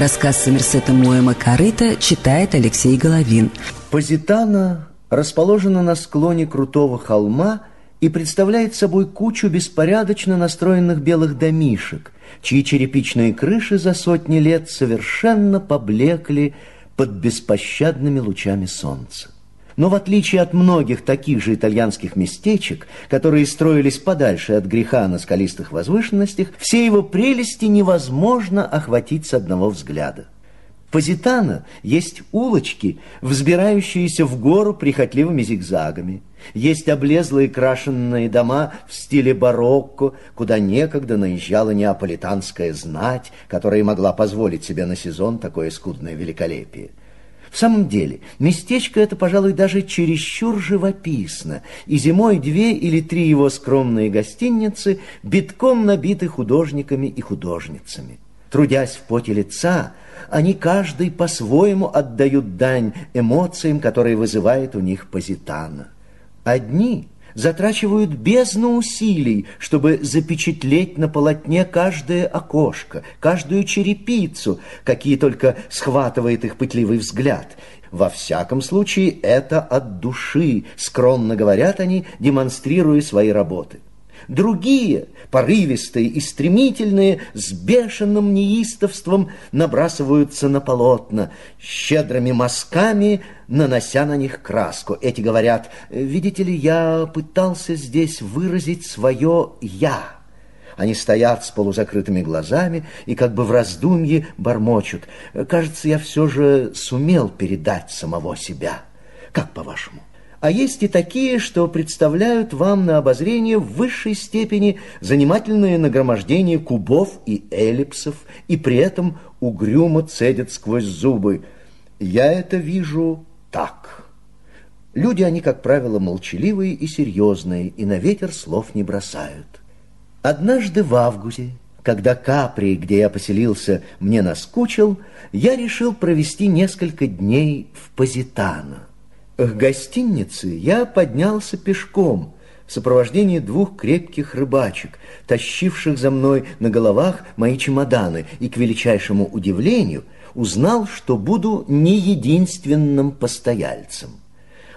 Рассказ Сомерсета Моэма «Корыто» читает Алексей Головин. Позитана расположена на склоне крутого холма и представляет собой кучу беспорядочно настроенных белых домишек, чьи черепичные крыши за сотни лет совершенно поблекли под беспощадными лучами солнца. Но в отличие от многих таких же итальянских местечек, которые строились подальше от греха на скалистых возвышенностях, все его прелести невозможно охватить с одного взгляда. Позитано есть улочки, взбирающиеся в гору прихотливыми зигзагами. Есть облезлые крашенные дома в стиле барокко, куда некогда наезжала неаполитанская знать, которая могла позволить себе на сезон такое скудное великолепие. В самом деле, местечко это, пожалуй, даже чересчур живописно, и зимой две или три его скромные гостиницы битком набиты художниками и художницами. Трудясь в поте лица, они каждый по-своему отдают дань эмоциям, которые вызывает у них позитана. Одни затрачивают бездну усилий, чтобы запечатлеть на полотне каждое окошко, каждую черепицу, какие только схватывает их пытливый взгляд. Во всяком случае, это от души, скромно говорят они, демонстрируя свои работы. Другие, порывистые и стремительные, с бешеным неистовством набрасываются на полотна, щедрыми мазками нанося на них краску. Эти говорят, видите ли, я пытался здесь выразить свое «я». Они стоят с полузакрытыми глазами и как бы в раздумье бормочут. Кажется, я все же сумел передать самого себя. Как по-вашему? А есть и такие, что представляют вам на обозрение в высшей степени занимательное нагромождение кубов и эллипсов, и при этом угрюмо цедят сквозь зубы. Я это вижу так. Люди, они, как правило, молчаливые и серьезные, и на ветер слов не бросают. Однажды в августе, когда Капри, где я поселился, мне наскучил, я решил провести несколько дней в Позитано. К гостинице я поднялся пешком в сопровождении двух крепких рыбачек, тащивших за мной на головах мои чемоданы, и, к величайшему удивлению, узнал, что буду не единственным постояльцем.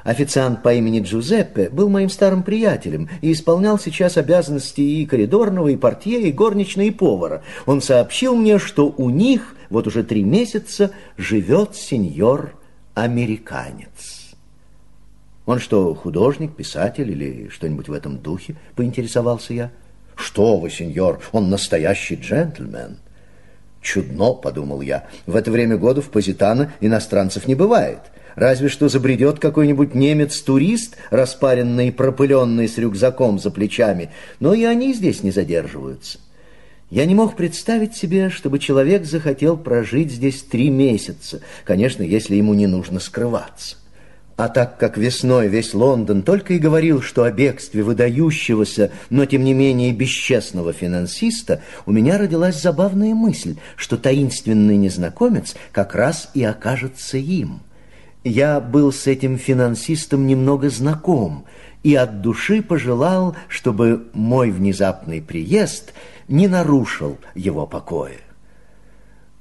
Официант по имени Джузеппе был моим старым приятелем и исполнял сейчас обязанности и коридорного, и портье, и горничной, и повара. Он сообщил мне, что у них вот уже три месяца живет сеньор-американец. Он что, художник, писатель или что-нибудь в этом духе? Поинтересовался я. Что вы, сеньор, он настоящий джентльмен. Чудно, подумал я. В это время года в Позитано иностранцев не бывает. Разве что забредет какой-нибудь немец-турист, распаренный и пропыленный с рюкзаком за плечами, но и они здесь не задерживаются. Я не мог представить себе, чтобы человек захотел прожить здесь три месяца, конечно, если ему не нужно скрываться. А так как весной весь Лондон только и говорил, что о бегстве выдающегося, но тем не менее бесчестного финансиста, у меня родилась забавная мысль, что таинственный незнакомец как раз и окажется им. Я был с этим финансистом немного знаком и от души пожелал, чтобы мой внезапный приезд не нарушил его покоя.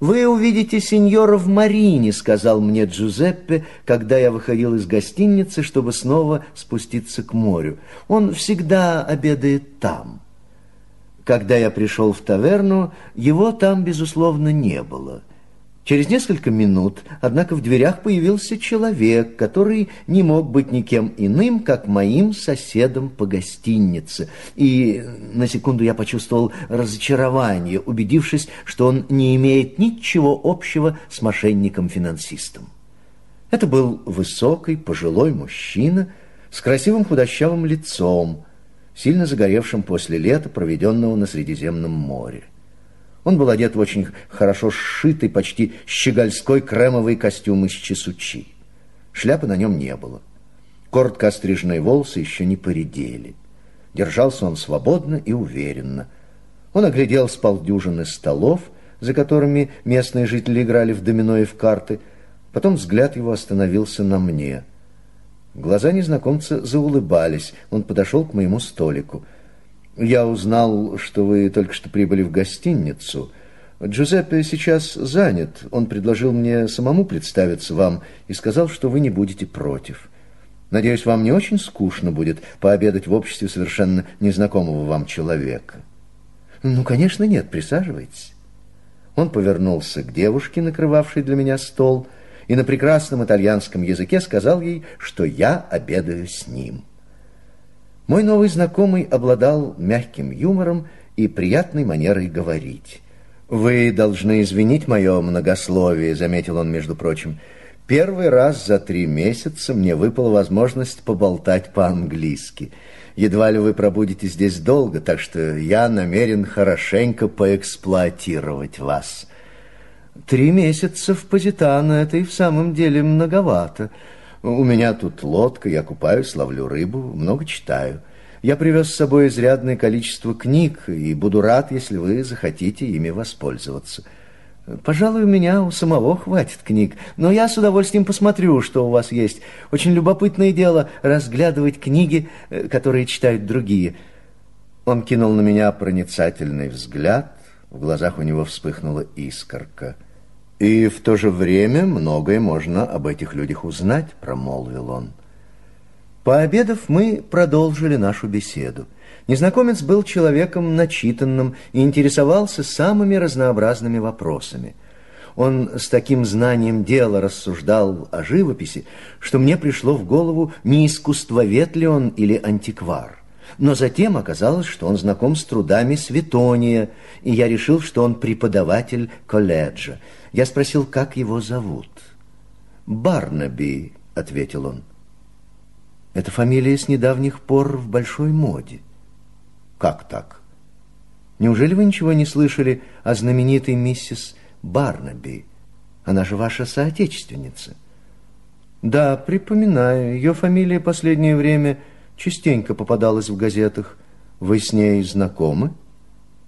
«Вы увидите сеньора в Марине», — сказал мне Джузеппе, когда я выходил из гостиницы, чтобы снова спуститься к морю. «Он всегда обедает там». Когда я пришел в таверну, его там, безусловно, не было — Через несколько минут, однако, в дверях появился человек, который не мог быть никем иным, как моим соседом по гостинице. И на секунду я почувствовал разочарование, убедившись, что он не имеет ничего общего с мошенником-финансистом. Это был высокий, пожилой мужчина с красивым худощавым лицом, сильно загоревшим после лета, проведенного на Средиземном море. Он был одет в очень хорошо сшитый, почти щегольской кремовый костюм из чесучи. Шляпы на нем не было. Коротко остриженные волосы еще не поредели. Держался он свободно и уверенно. Он оглядел с полдюжины столов, за которыми местные жители играли в домино и в карты. Потом взгляд его остановился на мне. Глаза незнакомца заулыбались. Он подошел к моему столику. Я узнал, что вы только что прибыли в гостиницу. Джузеппе сейчас занят. Он предложил мне самому представиться вам и сказал, что вы не будете против. Надеюсь, вам не очень скучно будет пообедать в обществе совершенно незнакомого вам человека. Ну, конечно, нет, присаживайтесь. Он повернулся к девушке, накрывавшей для меня стол, и на прекрасном итальянском языке сказал ей, что я обедаю с ним. Мой новый знакомый обладал мягким юмором и приятной манерой говорить. «Вы должны извинить мое многословие», — заметил он, между прочим. «Первый раз за три месяца мне выпала возможность поболтать по-английски. Едва ли вы пробудете здесь долго, так что я намерен хорошенько поэксплуатировать вас». «Три месяца в Позитано — это и в самом деле многовато. У меня тут лодка, я купаюсь, ловлю рыбу, много читаю». Я привез с собой изрядное количество книг и буду рад, если вы захотите ими воспользоваться. Пожалуй, у меня у самого хватит книг, но я с удовольствием посмотрю, что у вас есть. Очень любопытное дело разглядывать книги, э, которые читают другие. Он кинул на меня проницательный взгляд, в глазах у него вспыхнула искорка. «И в то же время многое можно об этих людях узнать», — промолвил он. Пообедав, мы продолжили нашу беседу. Незнакомец был человеком начитанным и интересовался самыми разнообразными вопросами. Он с таким знанием дела рассуждал о живописи, что мне пришло в голову, не искусствовед ли он или антиквар. Но затем оказалось, что он знаком с трудами Светония, и я решил, что он преподаватель колледжа. Я спросил, как его зовут. «Барнаби», — ответил он. Эта фамилия с недавних пор в большой моде. Как так? Неужели вы ничего не слышали о знаменитой миссис Барнаби? Она же ваша соотечественница. Да, припоминаю. Ее фамилия последнее время частенько попадалась в газетах. Вы с ней знакомы?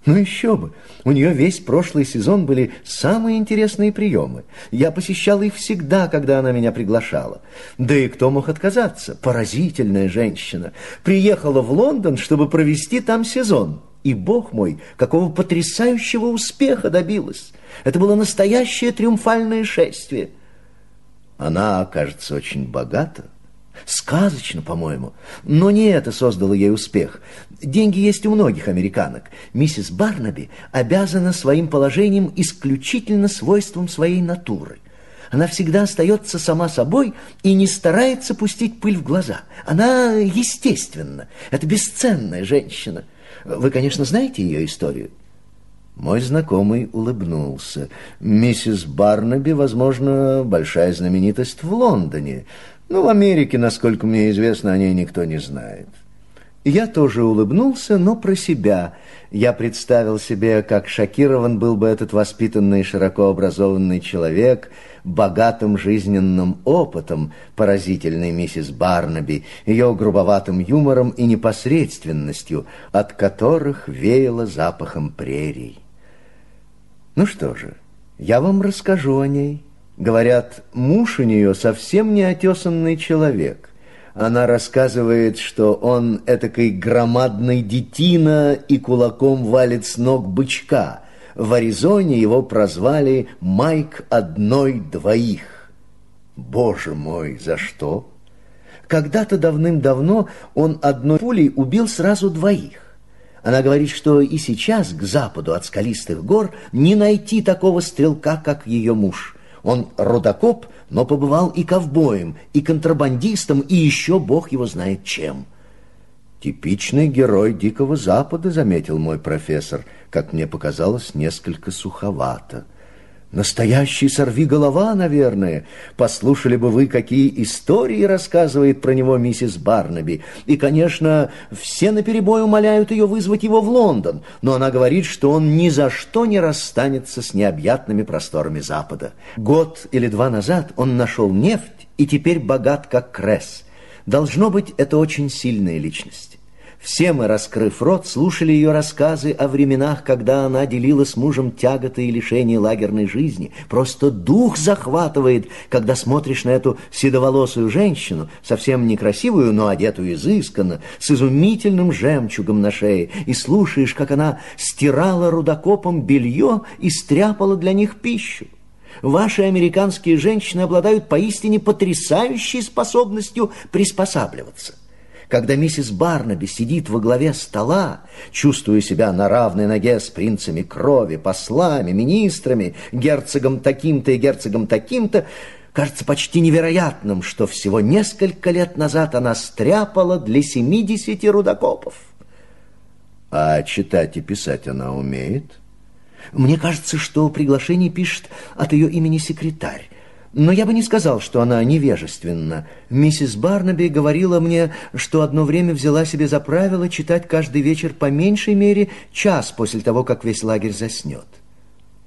Ну еще бы! У нее весь прошлый сезон были самые интересные приемы. Я посещал их всегда, когда она меня приглашала. Да и кто мог отказаться? Поразительная женщина. Приехала в Лондон, чтобы провести там сезон. И, бог мой, какого потрясающего успеха добилась! Это было настоящее триумфальное шествие. Она, кажется, очень богата. Сказочно, по-моему. Но не это создало ей успех. Деньги есть у многих американок. Миссис Барнаби обязана своим положением исключительно свойством своей натуры. Она всегда остается сама собой и не старается пустить пыль в глаза. Она естественна. Это бесценная женщина. Вы, конечно, знаете ее историю? Мой знакомый улыбнулся. Миссис Барнаби, возможно, большая знаменитость в Лондоне. Но в Америке, насколько мне известно, о ней никто не знает. Я тоже улыбнулся, но про себя. Я представил себе, как шокирован был бы этот воспитанный, широко образованный человек, богатым жизненным опытом, поразительной миссис Барнаби, ее грубоватым юмором и непосредственностью, от которых веяло запахом прерий. Ну что же, я вам расскажу о ней. Говорят, муж у нее совсем не отесанный человек. Она рассказывает, что он этакой громадный детина и кулаком валит с ног бычка. В Аризоне его прозвали «Майк одной-двоих». Боже мой, за что? Когда-то давным-давно он одной пулей убил сразу двоих. Она говорит, что и сейчас к западу от скалистых гор не найти такого стрелка, как ее муж. Он рудокоп, но побывал и ковбоем, и контрабандистом, и еще бог его знает чем. Типичный герой Дикого Запада, заметил мой профессор, как мне показалось, несколько суховато. Настоящий сорви-голова, наверное. Послушали бы вы, какие истории рассказывает про него миссис Барнаби. И, конечно, все наперебой умоляют ее вызвать его в Лондон, но она говорит, что он ни за что не расстанется с необъятными просторами Запада. Год или два назад он нашел нефть и теперь богат, как Кресс. Должно быть, это очень сильная личность. Все мы, раскрыв рот, слушали ее рассказы о временах, когда она делила с мужем тяготы и лишения лагерной жизни. Просто дух захватывает, когда смотришь на эту седоволосую женщину, совсем некрасивую, но одетую изысканно, с изумительным жемчугом на шее, и слушаешь, как она стирала рудокопом белье и стряпала для них пищу. Ваши американские женщины обладают поистине потрясающей способностью приспосабливаться. Когда миссис Барнаби сидит во главе стола, чувствуя себя на равной ноге с принцами крови, послами, министрами, герцогом таким-то и герцогом таким-то, кажется почти невероятным, что всего несколько лет назад она стряпала для семидесяти рудокопов. А читать и писать она умеет? Мне кажется, что приглашение пишет от ее имени секретарь. Но я бы не сказал, что она невежественна. Миссис Барнаби говорила мне, что одно время взяла себе за правило читать каждый вечер по меньшей мере час после того, как весь лагерь заснет.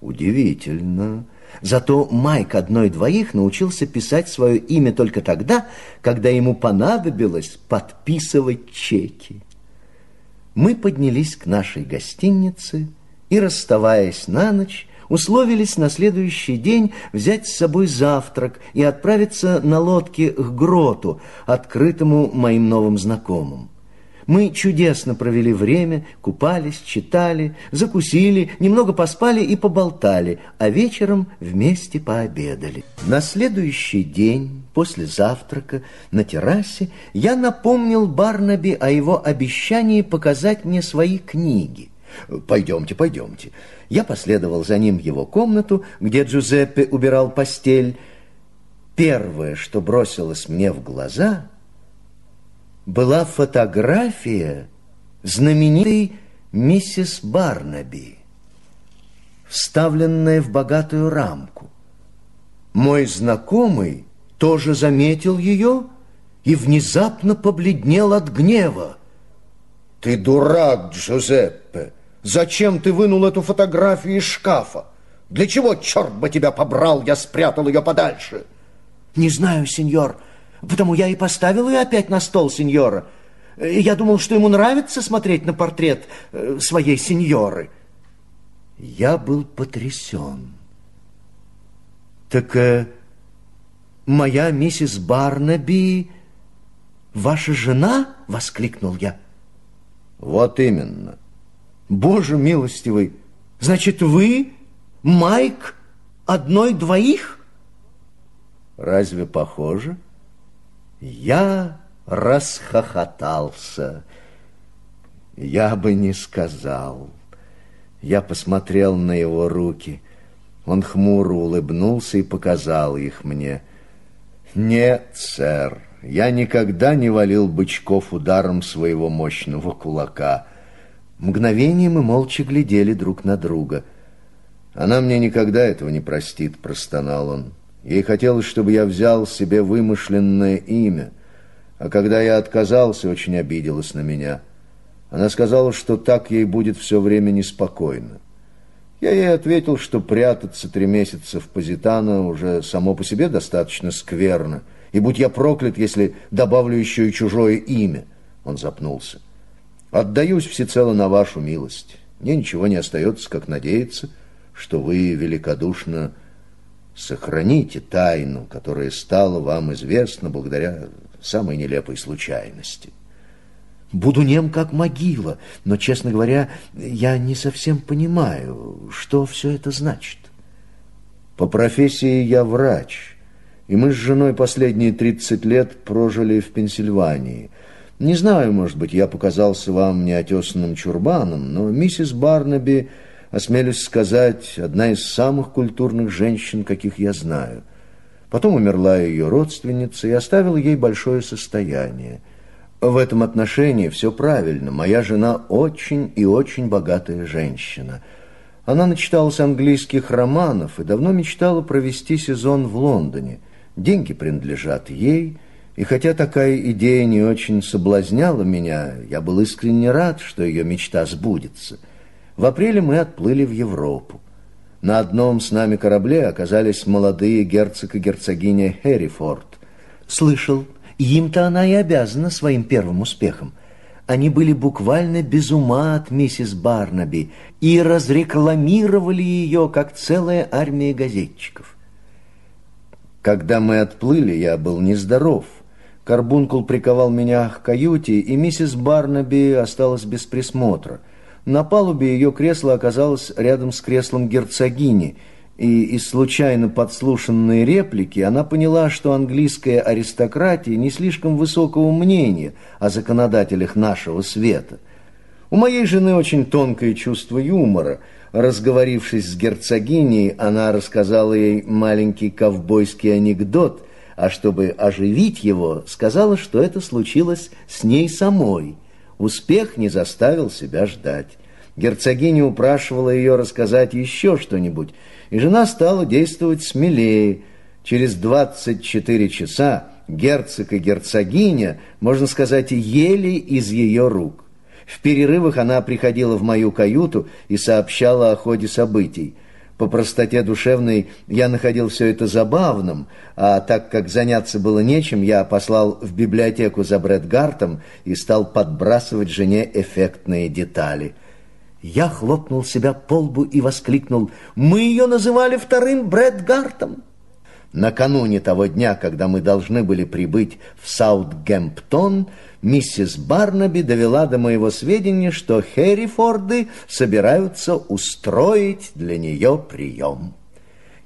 Удивительно. Зато Майк одной-двоих научился писать свое имя только тогда, когда ему понадобилось подписывать чеки. Мы поднялись к нашей гостинице и, расставаясь на ночь, условились на следующий день взять с собой завтрак и отправиться на лодке к гроту, открытому моим новым знакомым. Мы чудесно провели время, купались, читали, закусили, немного поспали и поболтали, а вечером вместе пообедали. На следующий день, после завтрака, на террасе, я напомнил Барнаби о его обещании показать мне свои книги. «Пойдемте, пойдемте». Я последовал за ним в его комнату, где Джузеппе убирал постель. Первое, что бросилось мне в глаза, была фотография знаменитой миссис Барнаби, вставленная в богатую рамку. Мой знакомый тоже заметил ее и внезапно побледнел от гнева. «Ты дурак, Джузеппе! Зачем ты вынул эту фотографию из шкафа? Для чего, черт бы тебя побрал, я спрятал ее подальше? Не знаю, сеньор, потому я и поставил ее опять на стол сеньора. Я думал, что ему нравится смотреть на портрет э, своей сеньоры. Я был потрясен. Так э, моя миссис Барнаби ваша жена? Воскликнул я. Вот именно. Боже милостивый, значит, вы, Майк, одной-двоих? Разве похоже? Я расхохотался. Я бы не сказал. Я посмотрел на его руки. Он хмуро улыбнулся и показал их мне. Нет, сэр, я никогда не валил бычков ударом своего мощного кулака — Мгновение мы молча глядели друг на друга. «Она мне никогда этого не простит», — простонал он. «Ей хотелось, чтобы я взял себе вымышленное имя, а когда я отказался, очень обиделась на меня. Она сказала, что так ей будет все время неспокойно. Я ей ответил, что прятаться три месяца в Позитано уже само по себе достаточно скверно, и будь я проклят, если добавлю еще и чужое имя». Он запнулся. Отдаюсь всецело на вашу милость. Мне ничего не остается, как надеяться, что вы великодушно сохраните тайну, которая стала вам известна благодаря самой нелепой случайности. Буду нем, как могила, но, честно говоря, я не совсем понимаю, что все это значит. По профессии я врач, и мы с женой последние 30 лет прожили в Пенсильвании – не знаю, может быть, я показался вам неотесанным чурбаном, но миссис Барнаби, осмелюсь сказать, одна из самых культурных женщин, каких я знаю. Потом умерла ее родственница и оставила ей большое состояние. В этом отношении все правильно. Моя жена очень и очень богатая женщина. Она начиталась английских романов и давно мечтала провести сезон в Лондоне. Деньги принадлежат ей – и хотя такая идея не очень соблазняла меня, я был искренне рад, что ее мечта сбудется. В апреле мы отплыли в Европу. На одном с нами корабле оказались молодые герцог и герцогиня Хэррифорд. Слышал, им-то она и обязана своим первым успехом. Они были буквально без ума от миссис Барнаби и разрекламировали ее, как целая армия газетчиков. Когда мы отплыли, я был нездоров. Карбункул приковал меня к каюте, и миссис Барнаби осталась без присмотра. На палубе ее кресло оказалось рядом с креслом герцогини – и из случайно подслушанной реплики она поняла, что английская аристократия не слишком высокого мнения о законодателях нашего света. У моей жены очень тонкое чувство юмора. Разговорившись с герцогиней, она рассказала ей маленький ковбойский анекдот, а чтобы оживить его, сказала, что это случилось с ней самой. Успех не заставил себя ждать. Герцогиня упрашивала ее рассказать еще что-нибудь, и жена стала действовать смелее. Через 24 часа герцог и герцогиня, можно сказать, ели из ее рук. В перерывах она приходила в мою каюту и сообщала о ходе событий. По простоте душевной я находил все это забавным, а так как заняться было нечем, я послал в библиотеку за Брэдгартом и стал подбрасывать жене эффектные детали – я хлопнул себя по лбу и воскликнул. «Мы ее называли вторым Брэдгартом!» Накануне того дня, когда мы должны были прибыть в Саутгемптон, миссис Барнаби довела до моего сведения, что Херрифорды собираются устроить для нее прием.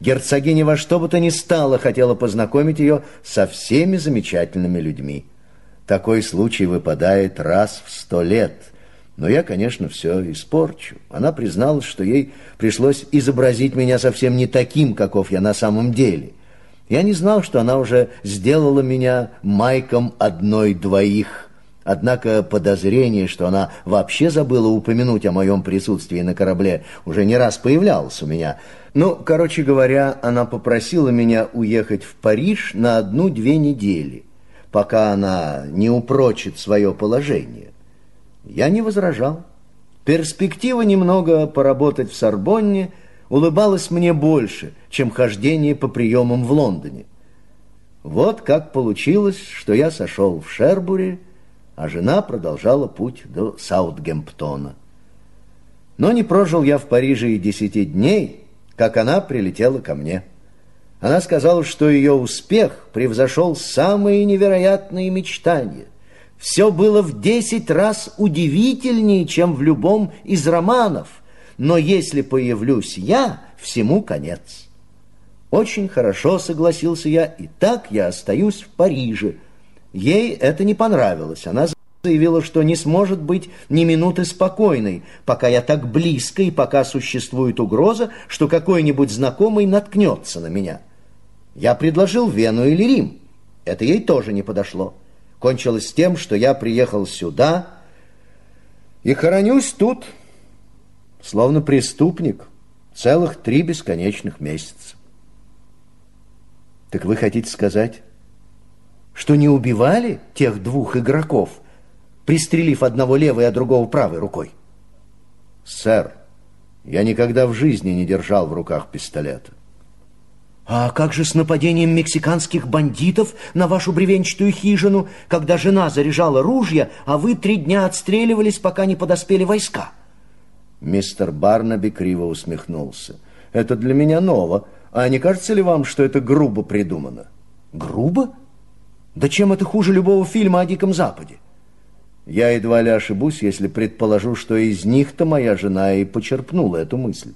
Герцогиня во что бы то ни стало хотела познакомить ее со всеми замечательными людьми. Такой случай выпадает раз в сто лет – но я, конечно, все испорчу. Она призналась, что ей пришлось изобразить меня совсем не таким, каков я на самом деле. Я не знал, что она уже сделала меня майком одной-двоих. Однако подозрение, что она вообще забыла упомянуть о моем присутствии на корабле, уже не раз появлялось у меня. Ну, короче говоря, она попросила меня уехать в Париж на одну-две недели, пока она не упрочит свое положение. Я не возражал. Перспектива немного поработать в Сорбонне улыбалась мне больше, чем хождение по приемам в Лондоне. Вот как получилось, что я сошел в Шербуре, а жена продолжала путь до Саутгемптона. Но не прожил я в Париже и десяти дней, как она прилетела ко мне. Она сказала, что ее успех превзошел самые невероятные мечтания. Все было в десять раз удивительнее, чем в любом из романов. Но если появлюсь я, всему конец. Очень хорошо согласился я, и так я остаюсь в Париже. Ей это не понравилось. Она заявила, что не сможет быть ни минуты спокойной, пока я так близко и пока существует угроза, что какой-нибудь знакомый наткнется на меня. Я предложил Вену или Рим. Это ей тоже не подошло кончилось тем, что я приехал сюда и хоронюсь тут, словно преступник, целых три бесконечных месяца. Так вы хотите сказать, что не убивали тех двух игроков, пристрелив одного левой, а другого правой рукой? Сэр, я никогда в жизни не держал в руках пистолета. А как же с нападением мексиканских бандитов на вашу бревенчатую хижину, когда жена заряжала ружья, а вы три дня отстреливались, пока не подоспели войска? Мистер Барнаби криво усмехнулся. Это для меня ново. А не кажется ли вам, что это грубо придумано? Грубо? Да чем это хуже любого фильма о Диком Западе? Я едва ли ошибусь, если предположу, что из них-то моя жена и почерпнула эту мысль.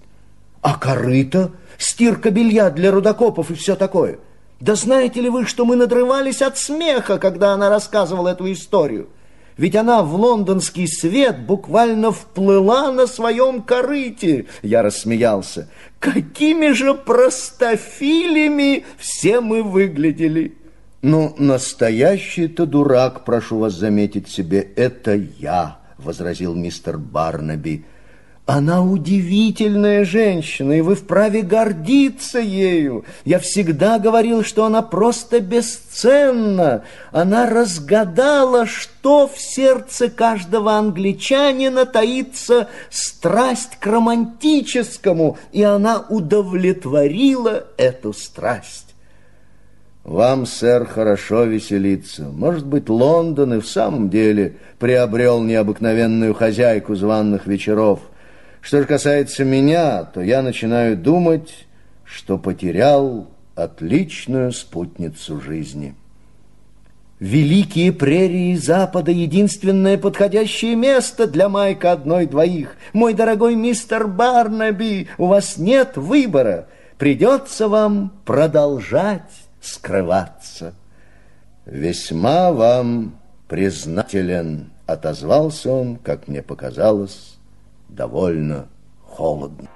А корыто, стирка белья для рудокопов и все такое. Да знаете ли вы, что мы надрывались от смеха, когда она рассказывала эту историю? Ведь она в лондонский свет буквально вплыла на своем корыте. Я рассмеялся. Какими же простофилями все мы выглядели. Ну, настоящий-то дурак, прошу вас заметить себе, это я, возразил мистер Барнаби. Она удивительная женщина, и вы вправе гордиться ею. Я всегда говорил, что она просто бесценна. Она разгадала, что в сердце каждого англичанина таится страсть к романтическому, и она удовлетворила эту страсть. Вам, сэр, хорошо веселиться. Может быть, Лондон и в самом деле приобрел необыкновенную хозяйку званных вечеров. Что же касается меня, то я начинаю думать, что потерял отличную спутницу жизни. Великие прерии Запада — единственное подходящее место для Майка одной-двоих. Мой дорогой мистер Барнаби, у вас нет выбора. Придется вам продолжать скрываться. Весьма вам признателен, отозвался он, как мне показалось, довольно холодно.